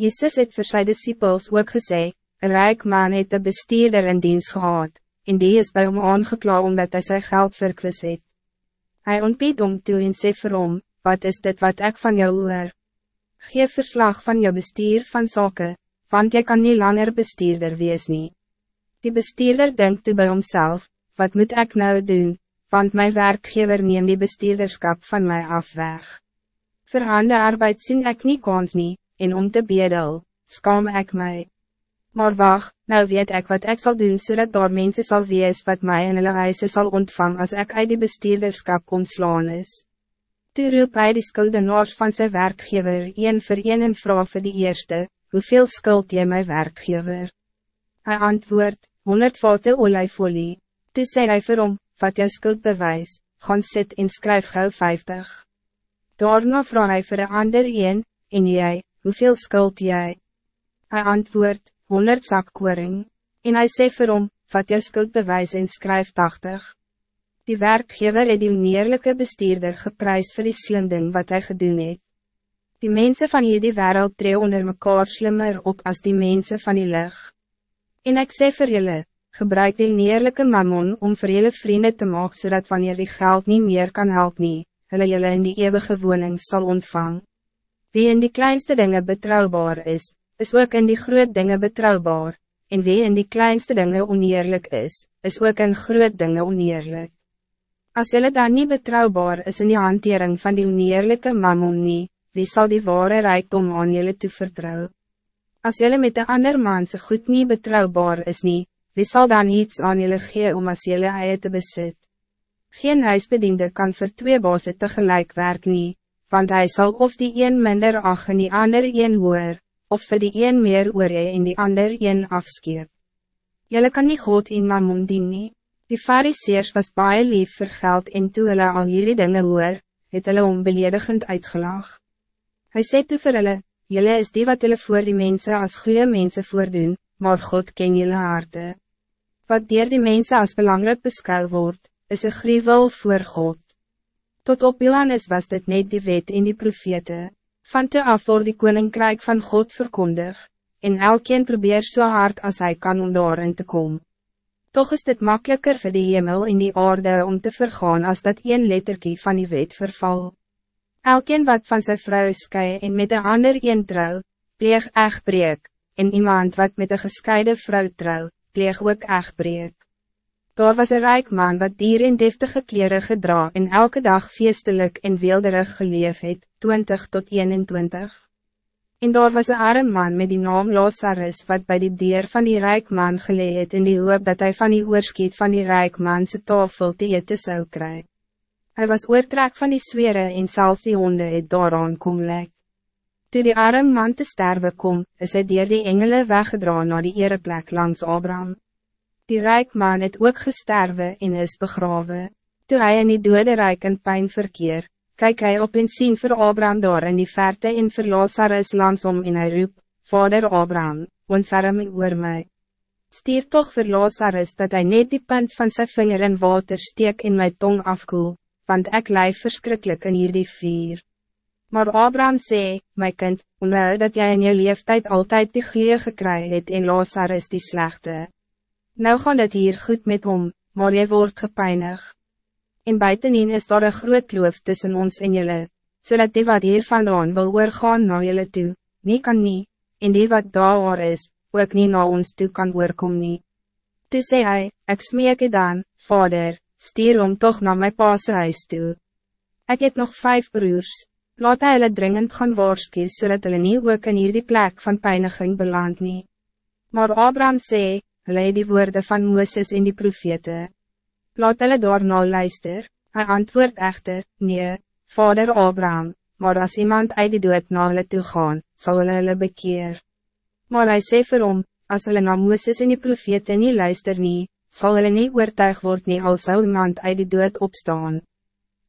Jezus het vir sy disciples ook gesê, een rijk man het een bestuurder in dienst gehad, en die is bij hom aangekla omdat hij zijn geld verkwis het. Hy ontbied om toe en sê vir hom, wat is dit wat ik van jou hoor? Geef verslag van jou bestuur van zaken, want jy kan niet langer bestuurder wees nie. Die bestuurder denkt toe bij homself, wat moet ik nou doen, want mijn werkgever neem die bestuurderskap van mij af weg. Voor hande arbeid sien ik niet kans nie, en om te bedel, skam ik mij. Maar wacht, nou weet ik wat ik zal doen zodat daar mensen zal wees wat mij in hulle huise sal ontvang als ik uit die bestuurderskap ontslaan is. Toe roep hy die skuldenaars van zijn werkgever een voor een en vraag voor die eerste, hoeveel skuld jy my werkgever? Hij antwoord, 100 vaten olijfolie. Toe sê hy vir hom, wat jou skuld bewys, gaan sit en skryf gauw 50. Daarna vraag hy vir een ander een, en jy, hoeveel skuld jy? Hij antwoord, 100 zak koring, en hij sê vir hom, vat jou skuld bewys en skryf 80. Die werkgever het die oneerlijke bestuurder geprys vir die slim ding wat hij gedoen het. Die mensen van hierdie wereld tree onder mekaar slimmer op als die mensen van die lucht. En ik sê vir julle, gebruik die neerlijke mammon om vir julle vrienden te maken, zodat wanneer die geld niet meer kan helpen, nie, hulle julle in die eeuwige woning sal ontvang. Wie in die kleinste dingen betrouwbaar is, is ook in die groot dingen betrouwbaar, en wie in die kleinste dingen oneerlijk is, is ook in groot dingen oneerlijk. Als julle dan niet betrouwbaar is in die hantering van die oneerlijke mammon nie, wie zal die ware rijkdom aan julle toevertrouwen? Als jullie met de ander man so goed niet betrouwbaar is niet, wie zal dan iets aan jullie gee om als jullie eie te bezit? Geen huisbediende kan voor twee bazen tegelijk werk niet, want hij zal of die een minder ach en die ander een hoor, of voor die een meer oor en die ander een afskeep. Jullie kan niet God in mammon dien nie. Die fariseers was baie lief vir geld en toe hulle al jullie dingen hoor, het hulle onbeledigend uitgelaag. Hij zei toe vir hulle, Jullie is die wat jullie voor die mensen als goede mensen voordoen, maar God ken jullie harte. Wat dier die mensen als belangrijk beschouwd wordt, is een gruwel voor God. Tot op Johannes was dit net die wet in die profete. Van te af voor die koninkrijk van God verkondig, en elkeen probeer zo so hard als hij kan om daarin te komen. Toch is het makkelijker voor de hemel in die aarde om te vergaan als dat een letterkie van die wet verval. Elkeen wat van zijn vrouw skei en met een ander een trouw, pleeg echtbreek, en iemand wat met een gescheiden vrouw trouw, pleeg ook echtbreek. Daar was een rijk man wat dier in deftige kleren gedra en elke dag feestelijk en weelderig geleef het, 20 tot 21. En daar was een arm man met die naam Lazarus wat bij die dier van die rijk man geleed het in die hoop dat hij van die oorskiet van die rijk man zijn tafel te eten zou krijgen. Hij was oortrek van die swere en selfs die honde het daaraan kom lek. Toe die arm man te sterven kom, is hy dier die engele weggedra na die ereplek langs Abraham. Die rijk man het ook gesterwe en is begrawe. Toe hy in die dode rijk in pijn verkeer, kyk hy op en sien vir Abraham daar in die verte en vir Lazarus langsom en hy roep, Vader Abraham, ontferm oor my. Stier toch vir Lazarus dat hij net die punt van zijn vinger in water steek en my tong afkoel want ik lijf verschrikkelijk in hierdie vier. Maar Abraham zei, my kind, onthou dat jij in je leeftijd altijd die goeie gekry het en Lazarus die slechte. Nou gaan het hier goed met hom, maar jy wordt gepeinig. En buitenin is daar een groot kloof tussen ons en jullie, zodat die wat hier vandaan wil oorgaan na jullie toe, nie kan nie, en die wat daar is, ook nie na ons toe kan oorkom nie. Toe sê hy, ek smeek dan, vader, stuur om toch naar mijn pa's huis toe. Ik heb nog vijf broers, laat hy hulle dringend gaan waarskie, zodat hulle nie ook in hierdie plek van pijniging beland nie. Maar Abraham sê, hulle het die woorden van Mooses en die profete. Laat hulle daarna luister, hy antwoord echter, nee, vader Abraham, maar als iemand uit die dood na hulle toe gaan, sal hulle hulle bekeer. Maar hij sê vir hom, as hulle na Mooses en die profete nie luister nie, zal hulle nie oortuig word nie al sou iemand uit die dood opstaan.